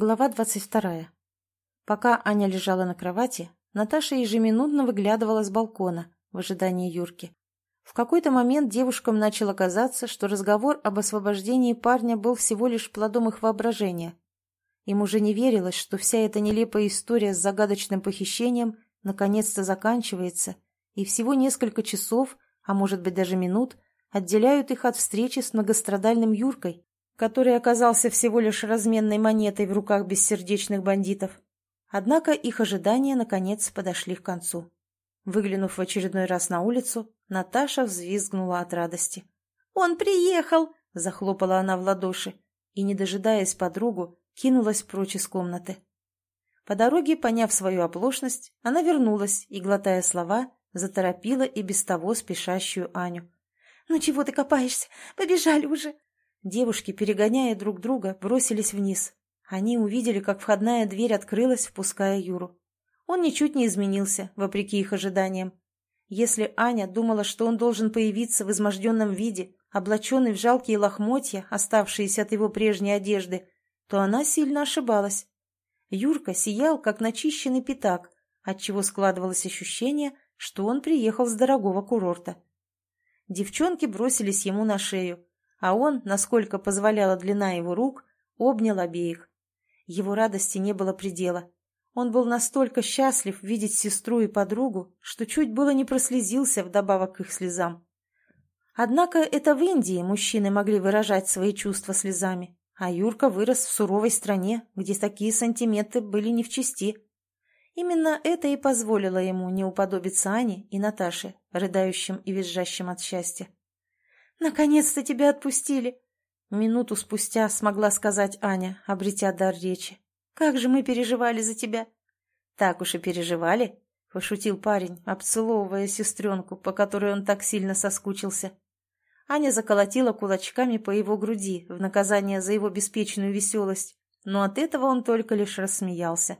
Глава двадцать вторая. Пока Аня лежала на кровати, Наташа ежеминутно выглядывала с балкона в ожидании Юрки. В какой-то момент девушкам начало казаться, что разговор об освобождении парня был всего лишь плодом их воображения. Им уже не верилось, что вся эта нелепая история с загадочным похищением наконец-то заканчивается, и всего несколько часов, а может быть даже минут, отделяют их от встречи с многострадальным Юркой, который оказался всего лишь разменной монетой в руках бессердечных бандитов. Однако их ожидания, наконец, подошли к концу. Выглянув в очередной раз на улицу, Наташа взвизгнула от радости. «Он приехал!» – захлопала она в ладоши и, не дожидаясь подругу, кинулась прочь из комнаты. По дороге, поняв свою оплошность, она вернулась и, глотая слова, заторопила и без того спешащую Аню. «Ну чего ты копаешься? Побежали уже!» Девушки, перегоняя друг друга, бросились вниз. Они увидели, как входная дверь открылась, впуская Юру. Он ничуть не изменился, вопреки их ожиданиям. Если Аня думала, что он должен появиться в изможденном виде, облаченный в жалкие лохмотья, оставшиеся от его прежней одежды, то она сильно ошибалась. Юрка сиял, как начищенный пятак, отчего складывалось ощущение, что он приехал с дорогого курорта. Девчонки бросились ему на шею, а он, насколько позволяла длина его рук, обнял обеих. Его радости не было предела. Он был настолько счастлив видеть сестру и подругу, что чуть было не прослезился вдобавок к их слезам. Однако это в Индии мужчины могли выражать свои чувства слезами, а Юрка вырос в суровой стране, где такие сантименты были не в чести. Именно это и позволило ему не уподобиться Ане и Наташе, рыдающим и визжащим от счастья. «Наконец-то тебя отпустили!» Минуту спустя смогла сказать Аня, обретя дар речи. «Как же мы переживали за тебя!» «Так уж и переживали!» — пошутил парень, обцеловывая сестренку, по которой он так сильно соскучился. Аня заколотила кулачками по его груди в наказание за его беспечную веселость, но от этого он только лишь рассмеялся.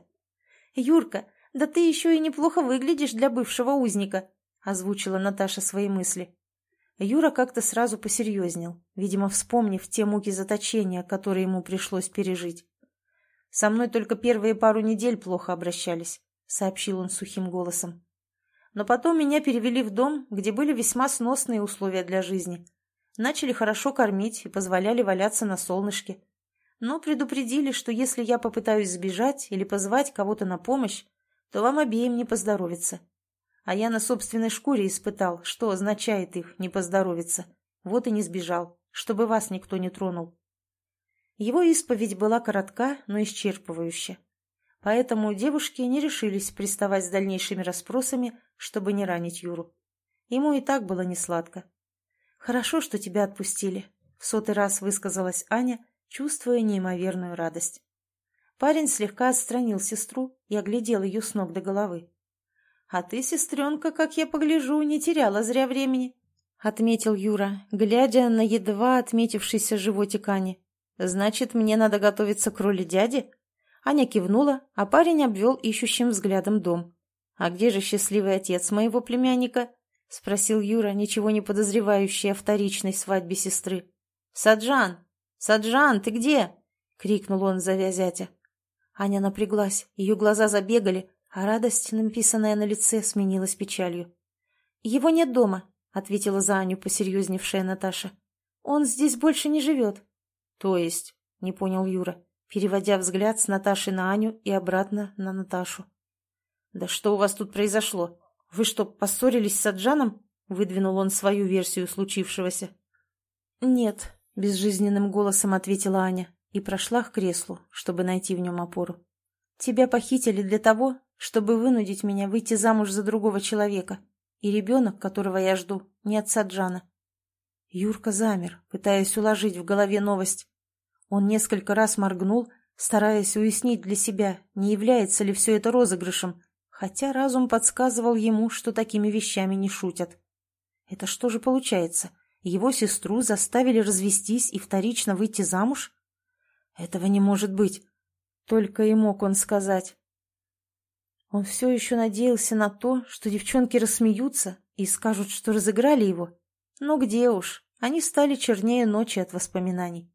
«Юрка, да ты еще и неплохо выглядишь для бывшего узника», — озвучила Наташа свои мысли. Юра как-то сразу посерьезнел, видимо, вспомнив те муки заточения, которые ему пришлось пережить. «Со мной только первые пару недель плохо обращались», — сообщил он сухим голосом. «Но потом меня перевели в дом, где были весьма сносные условия для жизни. Начали хорошо кормить и позволяли валяться на солнышке. Но предупредили, что если я попытаюсь сбежать или позвать кого-то на помощь, то вам обеим не поздоровится. А я на собственной шкуре испытал, что означает их не поздоровиться. Вот и не сбежал, чтобы вас никто не тронул. Его исповедь была коротка, но исчерпывающая. Поэтому девушки не решились приставать с дальнейшими расспросами, чтобы не ранить Юру. Ему и так было несладко. «Хорошо, что тебя отпустили», — в сотый раз высказалась Аня, чувствуя неимоверную радость. Парень слегка отстранил сестру и оглядел ее с ног до головы. «А ты, сестренка, как я погляжу, не теряла зря времени», — отметил Юра, глядя на едва отметившийся животик Ани. «Значит, мне надо готовиться к роли дяди?» Аня кивнула, а парень обвел ищущим взглядом дом. «А где же счастливый отец моего племянника?» — спросил Юра, ничего не подозревающий о вторичной свадьбе сестры. «Саджан! Саджан, ты где?» — крикнул он, зовя зятя. Аня напряглась, ее глаза забегали, а радость, написанная на лице, сменилась печалью. «Его нет дома», — ответила за Аню посерьезневшая Наташа. «Он здесь больше не живет». «То есть?» — не понял Юра, переводя взгляд с Наташи на Аню и обратно на Наташу. «Да что у вас тут произошло? Вы что, поссорились с Аджаном?» — выдвинул он свою версию случившегося. «Нет», — безжизненным голосом ответила Аня и прошла к креслу, чтобы найти в нем опору. «Тебя похитили для того, чтобы вынудить меня выйти замуж за другого человека, и ребенок, которого я жду, не отца Джана. Юрка замер, пытаясь уложить в голове новость. Он несколько раз моргнул, стараясь уяснить для себя, не является ли все это розыгрышем, хотя разум подсказывал ему, что такими вещами не шутят. Это что же получается? Его сестру заставили развестись и вторично выйти замуж? Этого не может быть. Только и мог он сказать. Он все еще надеялся на то, что девчонки рассмеются и скажут, что разыграли его. Но где уж, они стали чернее ночи от воспоминаний.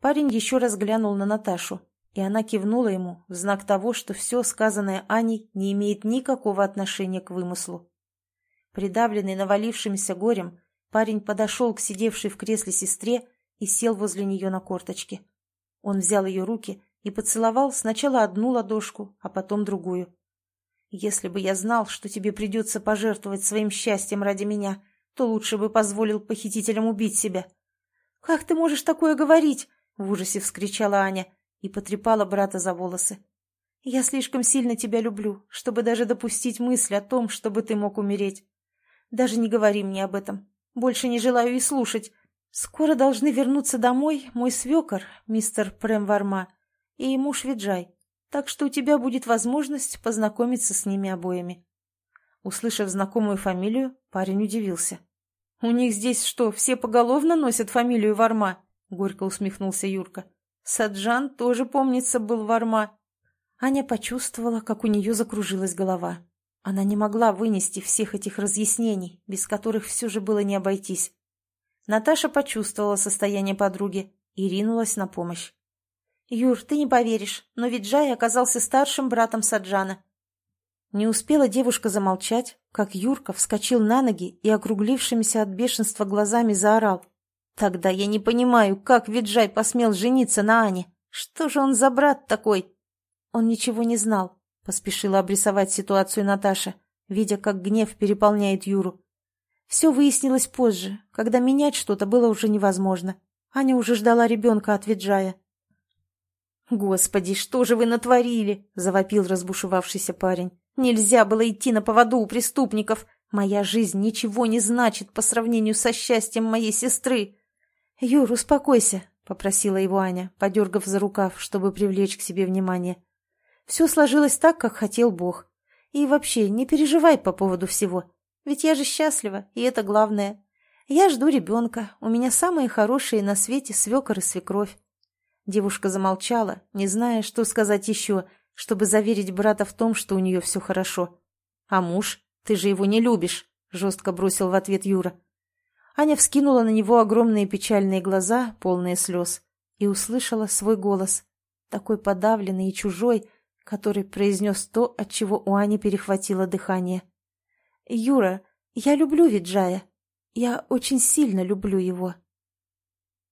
Парень еще раз глянул на Наташу, И она кивнула ему в знак того, что все сказанное Аней не имеет никакого отношения к вымыслу. Придавленный навалившимся горем, парень подошел к сидевшей в кресле сестре и сел возле нее на корточке. Он взял ее руки и поцеловал сначала одну ладошку, а потом другую. «Если бы я знал, что тебе придется пожертвовать своим счастьем ради меня, то лучше бы позволил похитителям убить себя». «Как ты можешь такое говорить?» — в ужасе вскричала Аня и потрепала брата за волосы. «Я слишком сильно тебя люблю, чтобы даже допустить мысль о том, чтобы ты мог умереть. Даже не говори мне об этом. Больше не желаю и слушать. Скоро должны вернуться домой мой свекор, мистер Премварма, и муж Виджай, так что у тебя будет возможность познакомиться с ними обоими». Услышав знакомую фамилию, парень удивился. «У них здесь что, все поголовно носят фамилию Варма?» — горько усмехнулся Юрка. «Саджан тоже, помнится, был Варма». Аня почувствовала, как у нее закружилась голова. Она не могла вынести всех этих разъяснений, без которых все же было не обойтись. Наташа почувствовала состояние подруги и ринулась на помощь. «Юр, ты не поверишь, но ведь Джай оказался старшим братом Саджана». Не успела девушка замолчать, как Юрка вскочил на ноги и округлившимися от бешенства глазами заорал. «Тогда я не понимаю, как Виджай посмел жениться на Ане. Что же он за брат такой?» Он ничего не знал, — поспешила обрисовать ситуацию Наташа, видя, как гнев переполняет Юру. Все выяснилось позже, когда менять что-то было уже невозможно. Аня уже ждала ребенка от Виджая. «Господи, что же вы натворили?» — завопил разбушевавшийся парень. «Нельзя было идти на поводу у преступников. Моя жизнь ничего не значит по сравнению со счастьем моей сестры». «Юр, успокойся», — попросила его Аня, подергав за рукав, чтобы привлечь к себе внимание. Все сложилось так, как хотел Бог. И вообще, не переживай по поводу всего. Ведь я же счастлива, и это главное. Я жду ребенка, у меня самые хорошие на свете свекор и свекровь. Девушка замолчала, не зная, что сказать еще, чтобы заверить брата в том, что у нее все хорошо. «А муж? Ты же его не любишь!» — жестко бросил в ответ Юра. Аня вскинула на него огромные печальные глаза, полные слез, и услышала свой голос, такой подавленный и чужой, который произнес то, от чего у Ани перехватило дыхание. «Юра, я люблю Виджая. Я очень сильно люблю его».